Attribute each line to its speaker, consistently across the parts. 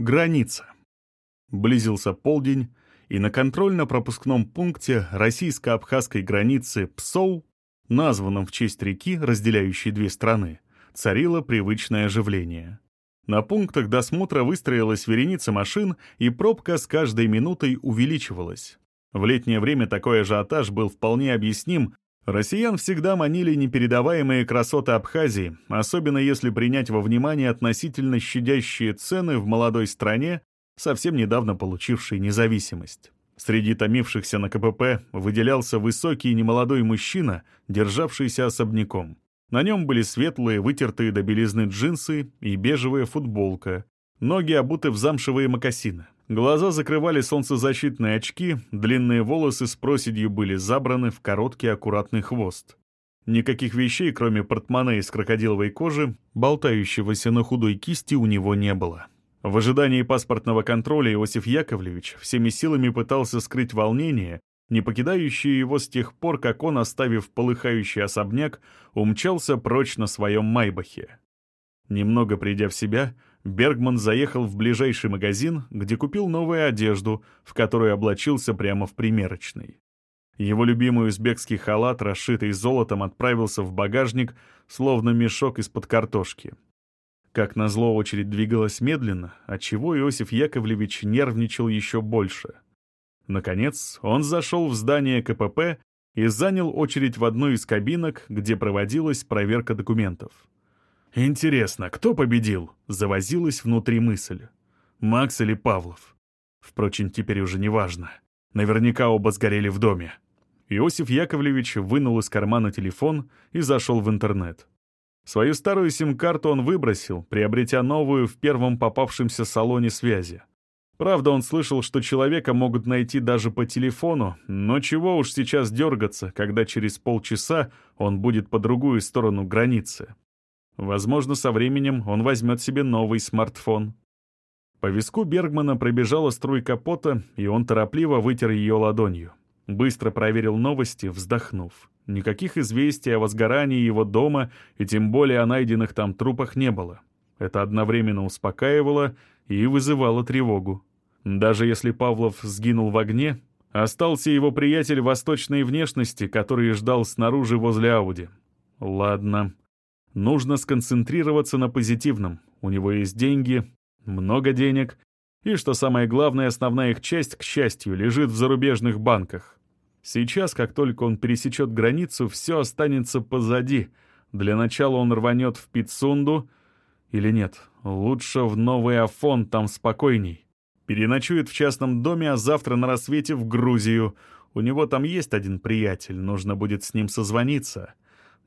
Speaker 1: Граница. Близился полдень, и на контрольно-пропускном пункте российско-абхазской границы Псоу, названном в честь реки, разделяющей две страны, царило привычное оживление. На пунктах досмотра выстроилась вереница машин, и пробка с каждой минутой увеличивалась. В летнее время такой ажиотаж был вполне объясним, Россиян всегда манили непередаваемые красоты Абхазии, особенно если принять во внимание относительно щадящие цены в молодой стране, совсем недавно получившей независимость. Среди томившихся на КПП выделялся высокий немолодой мужчина, державшийся особняком. На нем были светлые, вытертые до белизны джинсы и бежевая футболка, ноги обуты в замшевые мокасины. Глаза закрывали солнцезащитные очки, длинные волосы с проседью были забраны в короткий аккуратный хвост. Никаких вещей, кроме портмоне из крокодиловой кожи, болтающегося на худой кисти, у него не было. В ожидании паспортного контроля Иосиф Яковлевич всеми силами пытался скрыть волнение, не покидающее его с тех пор, как он, оставив полыхающий особняк, умчался прочь на своем Майбахе. Немного придя в себя, Бергман заехал в ближайший магазин, где купил новую одежду, в которую облачился прямо в примерочной. Его любимый узбекский халат, расшитый золотом, отправился в багажник, словно мешок из-под картошки. Как назло, очередь двигалась медленно, отчего Иосиф Яковлевич нервничал еще больше. Наконец, он зашел в здание КПП и занял очередь в одной из кабинок, где проводилась проверка документов. «Интересно, кто победил?» — завозилась внутри мысль. «Макс или Павлов?» Впрочем, теперь уже не важно. Наверняка оба сгорели в доме. Иосиф Яковлевич вынул из кармана телефон и зашел в интернет. Свою старую сим-карту он выбросил, приобретя новую в первом попавшемся салоне связи. Правда, он слышал, что человека могут найти даже по телефону, но чего уж сейчас дергаться, когда через полчаса он будет по другую сторону границы. Возможно, со временем он возьмет себе новый смартфон. По виску Бергмана пробежала струйка пота, и он торопливо вытер ее ладонью. Быстро проверил новости, вздохнув. Никаких известий о возгорании его дома и тем более о найденных там трупах не было. Это одновременно успокаивало и вызывало тревогу. Даже если Павлов сгинул в огне, остался его приятель восточной внешности, который ждал снаружи возле Ауди. Ладно, Нужно сконцентрироваться на позитивном. У него есть деньги, много денег, и, что самое главное, основная их часть, к счастью, лежит в зарубежных банках. Сейчас, как только он пересечет границу, все останется позади. Для начала он рванет в Пицунду, или нет, лучше в Новый Афон, там спокойней. Переночует в частном доме, а завтра на рассвете в Грузию. У него там есть один приятель, нужно будет с ним созвониться.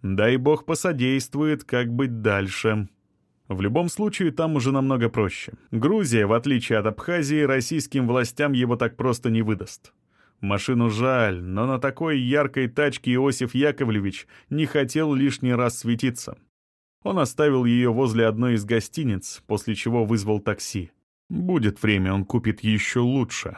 Speaker 1: Дай бог посодействует, как быть дальше. В любом случае, там уже намного проще. Грузия, в отличие от Абхазии, российским властям его так просто не выдаст. Машину жаль, но на такой яркой тачке Иосиф Яковлевич не хотел лишний раз светиться. Он оставил ее возле одной из гостиниц, после чего вызвал такси. Будет время, он купит еще лучше.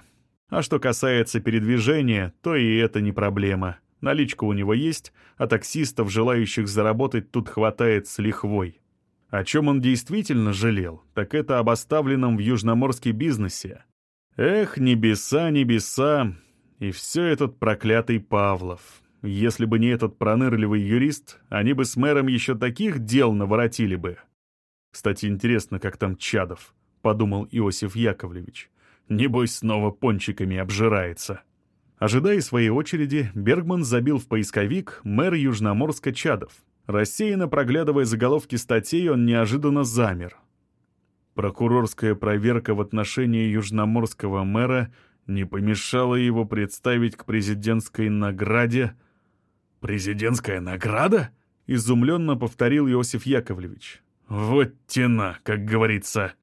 Speaker 1: А что касается передвижения, то и это не проблема. Наличка у него есть, а таксистов, желающих заработать, тут хватает с лихвой. О чем он действительно жалел, так это об оставленном в южноморске бизнесе. Эх, небеса, небеса, и все этот проклятый Павлов. Если бы не этот пронырливый юрист, они бы с мэром еще таких дел наворотили бы. Кстати, интересно, как там Чадов, — подумал Иосиф Яковлевич. Небось, снова пончиками обжирается. Ожидая своей очереди, Бергман забил в поисковик «Мэр Южноморска Чадов». Рассеянно проглядывая заголовки статей, он неожиданно замер. Прокурорская проверка в отношении южноморского мэра не помешала его представить к президентской награде. «Президентская награда?» — изумленно повторил Иосиф Яковлевич. «Вот тена, как говорится».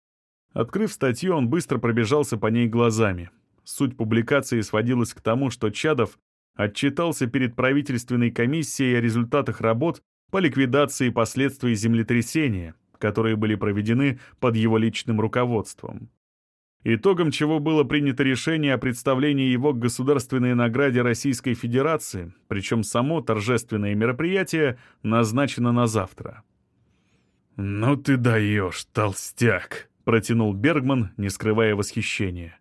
Speaker 1: Открыв статью, он быстро пробежался по ней глазами. Суть публикации сводилась к тому, что Чадов отчитался перед правительственной комиссией о результатах работ по ликвидации последствий землетрясения, которые были проведены под его личным руководством. Итогом чего было принято решение о представлении его к государственной награде Российской Федерации, причем само торжественное мероприятие назначено на завтра. «Ну ты даешь, толстяк!» — протянул Бергман, не скрывая восхищения.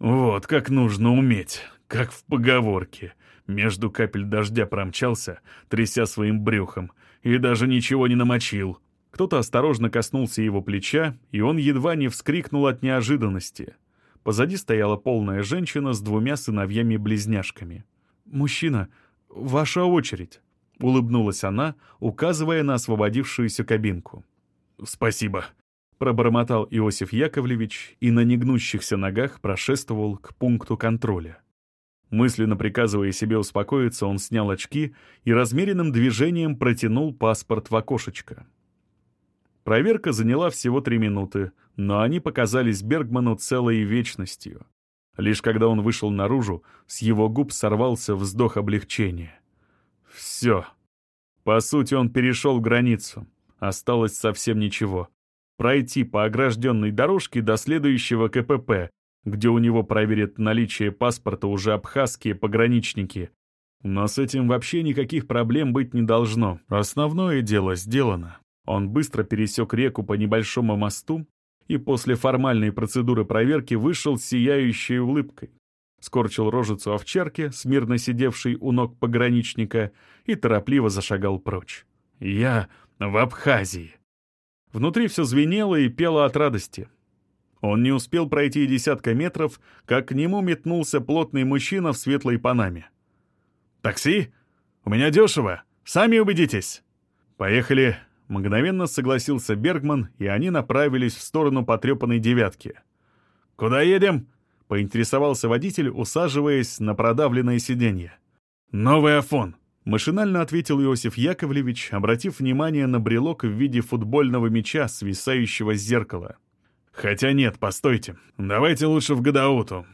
Speaker 1: «Вот как нужно уметь, как в поговорке. Между капель дождя промчался, тряся своим брюхом, и даже ничего не намочил». Кто-то осторожно коснулся его плеча, и он едва не вскрикнул от неожиданности. Позади стояла полная женщина с двумя сыновьями-близняшками. «Мужчина, ваша очередь», — улыбнулась она, указывая на освободившуюся кабинку. «Спасибо», — пробормотал Иосиф Яковлевич и на негнущихся ногах прошествовал к пункту контроля. Мысленно приказывая себе успокоиться, он снял очки и размеренным движением протянул паспорт в окошечко. Проверка заняла всего три минуты, но они показались Бергману целой вечностью. Лишь когда он вышел наружу, с его губ сорвался вздох облегчения. Все. По сути, он перешел границу. Осталось совсем ничего. Пройти по огражденной дорожке до следующего КПП, где у него проверят наличие паспорта уже абхазские пограничники. Но с этим вообще никаких проблем быть не должно. Основное дело сделано. Он быстро пересек реку по небольшому мосту и после формальной процедуры проверки вышел с сияющей улыбкой. Скорчил рожицу овчарки, смирно сидевшей у ног пограничника, и торопливо зашагал прочь. «Я в Абхазии». Внутри все звенело и пело от радости. Он не успел пройти десятка метров, как к нему метнулся плотный мужчина в светлой панаме. «Такси? У меня дешево. Сами убедитесь». «Поехали», — мгновенно согласился Бергман, и они направились в сторону потрепанной девятки. «Куда едем?» — поинтересовался водитель, усаживаясь на продавленное сиденье. «Новый Афон», — машинально ответил Иосиф Яковлевич, обратив внимание на брелок в виде футбольного мяча, свисающего с зеркала. Хотя нет, постойте. Давайте лучше в Гадауту.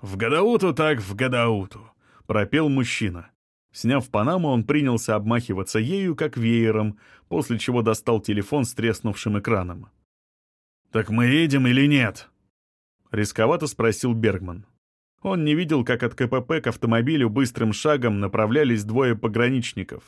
Speaker 1: В Гадауту так в Гадауту, пропел мужчина. Сняв панаму, он принялся обмахиваться ею, как веером, после чего достал телефон с треснувшим экраном. «Так мы едем или нет?» Рисковато спросил Бергман. Он не видел, как от КПП к автомобилю быстрым шагом направлялись двое пограничников.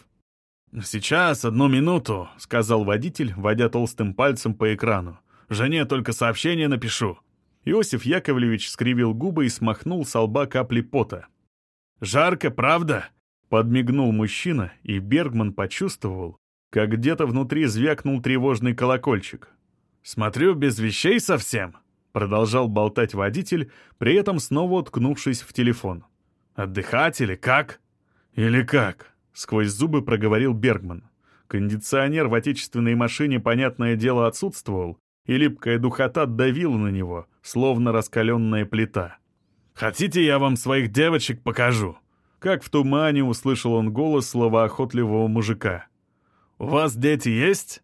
Speaker 1: «Сейчас, одну минуту», — сказал водитель, водя толстым пальцем по экрану. Жене только сообщение напишу». Иосиф Яковлевич скривил губы и смахнул с лба капли пота. «Жарко, правда?» — подмигнул мужчина, и Бергман почувствовал, как где-то внутри звякнул тревожный колокольчик. «Смотрю, без вещей совсем», — продолжал болтать водитель, при этом снова уткнувшись в телефон. «Отдыхать или как?» «Или как?» — сквозь зубы проговорил Бергман. Кондиционер в отечественной машине, понятное дело, отсутствовал, и липкая духота давила на него, словно раскаленная плита. «Хотите, я вам своих девочек покажу?» Как в тумане услышал он голос словоохотливого мужика. «У вас дети есть?»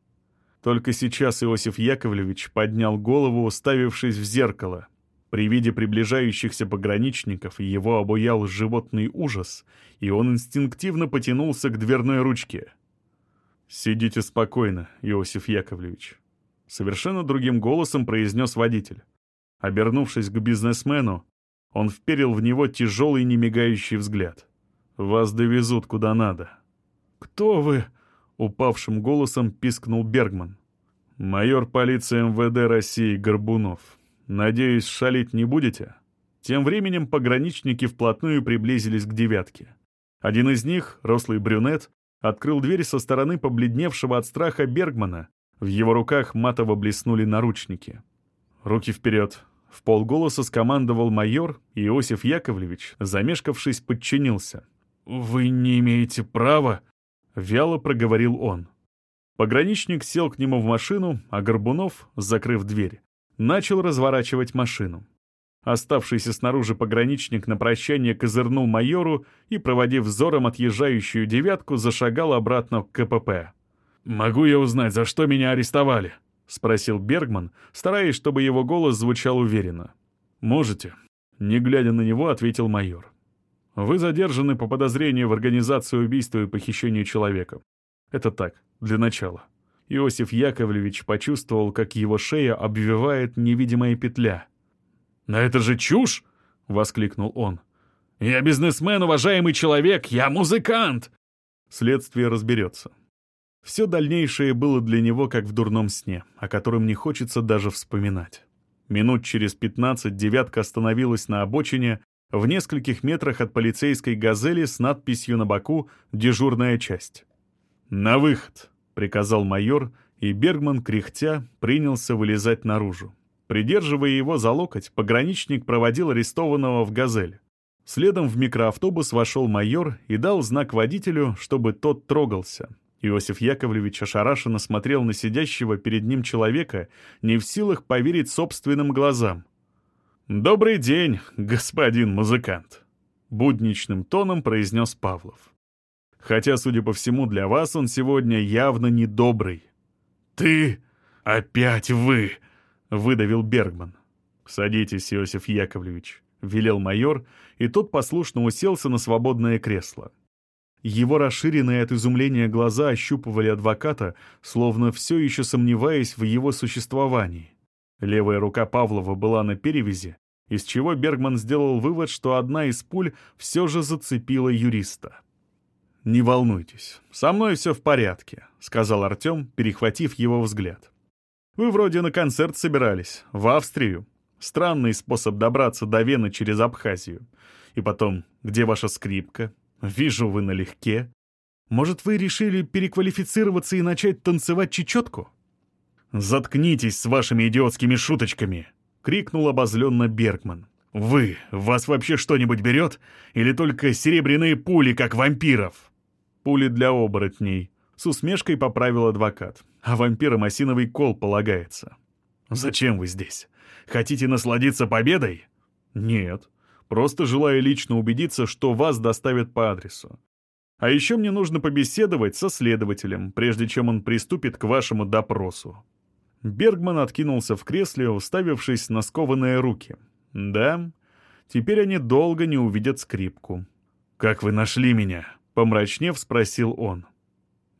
Speaker 1: Только сейчас Иосиф Яковлевич поднял голову, уставившись в зеркало. При виде приближающихся пограничников его обуял животный ужас, и он инстинктивно потянулся к дверной ручке. «Сидите спокойно, Иосиф Яковлевич. Совершенно другим голосом произнес водитель. Обернувшись к бизнесмену, он вперил в него тяжелый немигающий взгляд. «Вас довезут куда надо». «Кто вы?» — упавшим голосом пискнул Бергман. «Майор полиции МВД России Горбунов. Надеюсь, шалить не будете?» Тем временем пограничники вплотную приблизились к девятке. Один из них, рослый брюнет, открыл дверь со стороны побледневшего от страха Бергмана в его руках матово блеснули наручники. «Руки вперед!» — в полголоса скомандовал майор, Иосиф Яковлевич, замешкавшись, подчинился. «Вы не имеете права!» — вяло проговорил он. Пограничник сел к нему в машину, а Горбунов, закрыв дверь, начал разворачивать машину. Оставшийся снаружи пограничник на прощание козырнул майору и, проводив взором отъезжающую девятку, зашагал обратно к КПП. «Могу я узнать, за что меня арестовали?» — спросил Бергман, стараясь, чтобы его голос звучал уверенно. «Можете?» — не глядя на него, ответил майор. «Вы задержаны по подозрению в организации убийства и похищению человека. Это так, для начала». Иосиф Яковлевич почувствовал, как его шея обвивает невидимая петля. «Но это же чушь!» — воскликнул он. «Я бизнесмен, уважаемый человек, я музыкант!» Следствие разберется. Все дальнейшее было для него как в дурном сне, о котором не хочется даже вспоминать. Минут через пятнадцать девятка остановилась на обочине в нескольких метрах от полицейской «Газели» с надписью на боку «Дежурная часть». «На выход!» — приказал майор, и Бергман, кряхтя, принялся вылезать наружу. Придерживая его за локоть, пограничник проводил арестованного в «Газель». Следом в микроавтобус вошел майор и дал знак водителю, чтобы тот трогался. Иосиф Яковлевич ошарашенно смотрел на сидящего перед ним человека, не в силах поверить собственным глазам. «Добрый день, господин музыкант», — будничным тоном произнес Павлов. «Хотя, судя по всему, для вас он сегодня явно недобрый». «Ты? Опять вы!» — выдавил Бергман. «Садитесь, Иосиф Яковлевич», — велел майор, и тот послушно уселся на свободное кресло. Его расширенные от изумления глаза ощупывали адвоката, словно все еще сомневаясь в его существовании. Левая рука Павлова была на перевязи, из чего Бергман сделал вывод, что одна из пуль все же зацепила юриста. «Не волнуйтесь, со мной все в порядке», — сказал Артем, перехватив его взгляд. «Вы вроде на концерт собирались, в Австрию. Странный способ добраться до Вены через Абхазию. И потом, где ваша скрипка? Вижу, вы налегке. Может, вы решили переквалифицироваться и начать танцевать чечетку?» «Заткнитесь с вашими идиотскими шуточками!» — крикнул обозленно Бергман. «Вы, вас вообще что-нибудь берет? Или только серебряные пули, как вампиров?» «Пули для оборотней», — с усмешкой поправил адвокат. «А вампирам осиновый кол полагается». «Зачем вы здесь? Хотите насладиться победой?» «Нет. Просто желаю лично убедиться, что вас доставят по адресу. А еще мне нужно побеседовать со следователем, прежде чем он приступит к вашему допросу». Бергман откинулся в кресле, уставившись на скованные руки. «Да, теперь они долго не увидят скрипку». «Как вы нашли меня?» — помрачнев спросил он.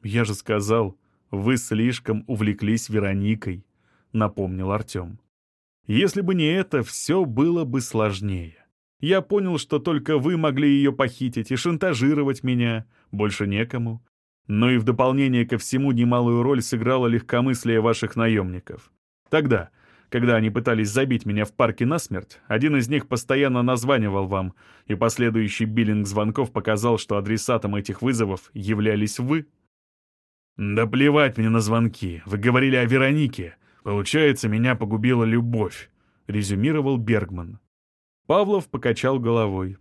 Speaker 1: «Я же сказал, вы слишком увлеклись Вероникой», — напомнил Артем. «Если бы не это, все было бы сложнее. Я понял, что только вы могли ее похитить и шантажировать меня, больше некому. Но и в дополнение ко всему немалую роль сыграло легкомыслие ваших наемников. Тогда, когда они пытались забить меня в парке насмерть, один из них постоянно названивал вам, и последующий биллинг звонков показал, что адресатом этих вызовов являлись вы. «Да плевать мне на звонки. Вы говорили о Веронике. Получается, меня погубила любовь», — резюмировал Бергман. Павлов покачал головой.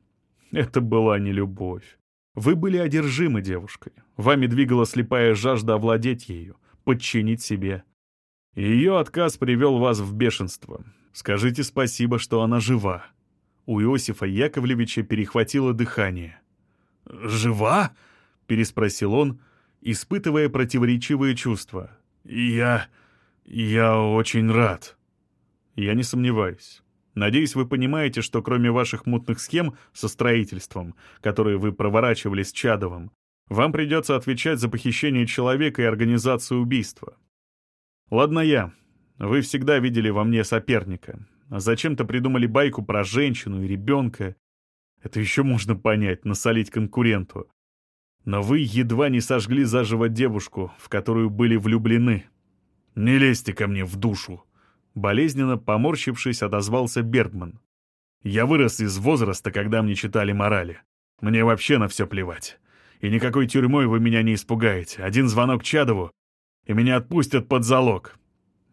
Speaker 1: Это была не любовь. Вы были одержимы девушкой. Вами двигала слепая жажда овладеть ею, подчинить себе. Ее отказ привел вас в бешенство. Скажите спасибо, что она жива. У Иосифа Яковлевича перехватило дыхание. «Жива?» — переспросил он, испытывая противоречивые чувства. «Я... я очень рад». «Я не сомневаюсь. Надеюсь, вы понимаете, что кроме ваших мутных схем со строительством, которые вы проворачивали с Чадовым, вам придется отвечать за похищение человека и организацию убийства. Ладно я. Вы всегда видели во мне соперника. А зачем-то придумали байку про женщину и ребенка. Это еще можно понять, насолить конкуренту. Но вы едва не сожгли заживо девушку, в которую были влюблены. Не лезьте ко мне в душу. Болезненно поморщившись, отозвался Бергман. «Я вырос из возраста, когда мне читали морали. Мне вообще на все плевать. И никакой тюрьмой вы меня не испугаете. Один звонок Чадову, и меня отпустят под залог».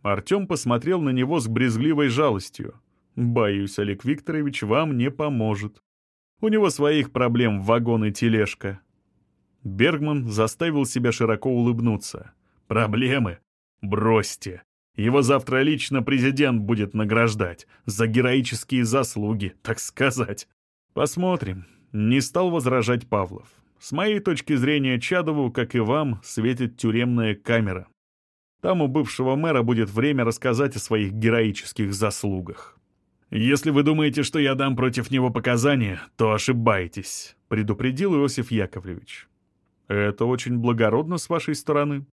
Speaker 1: Артем посмотрел на него с брезгливой жалостью. «Боюсь, Олег Викторович вам не поможет. У него своих проблем вагон и тележка». Бергман заставил себя широко улыбнуться. «Проблемы? Бросьте. Его завтра лично президент будет награждать за героические заслуги, так сказать. Посмотрим. Не стал возражать Павлов. С моей точки зрения, Чадову, как и вам, светит тюремная камера. Там у бывшего мэра будет время рассказать о своих героических заслугах. «Если вы думаете, что я дам против него показания, то ошибаетесь», — предупредил Иосиф Яковлевич. «Это очень благородно с вашей стороны»,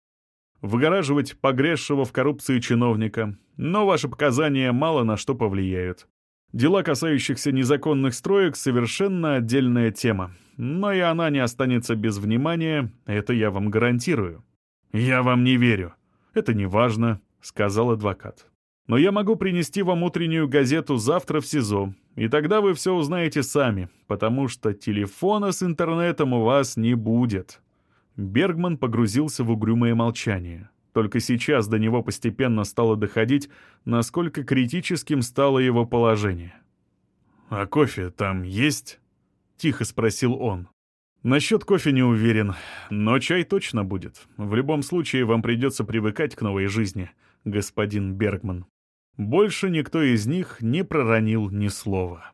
Speaker 1: выгораживать погрязшего в коррупции чиновника, но ваши показания мало на что повлияют. Дела, касающихся незаконных строек, совершенно отдельная тема, но и она не останется без внимания, это я вам гарантирую. «Я вам не верю. Это не важно», — сказал адвокат. «Но я могу принести вам утреннюю газету завтра в СИЗО, и тогда вы все узнаете сами, потому что телефона с интернетом у вас не будет». Бергман погрузился в угрюмое молчание. Только сейчас до него постепенно стало доходить, насколько критическим стало его положение. «А кофе там есть?» — тихо спросил он. «Насчет кофе не уверен, но чай точно будет. В любом случае вам придется привыкать к новой жизни, господин Бергман». Больше никто из них не проронил ни слова.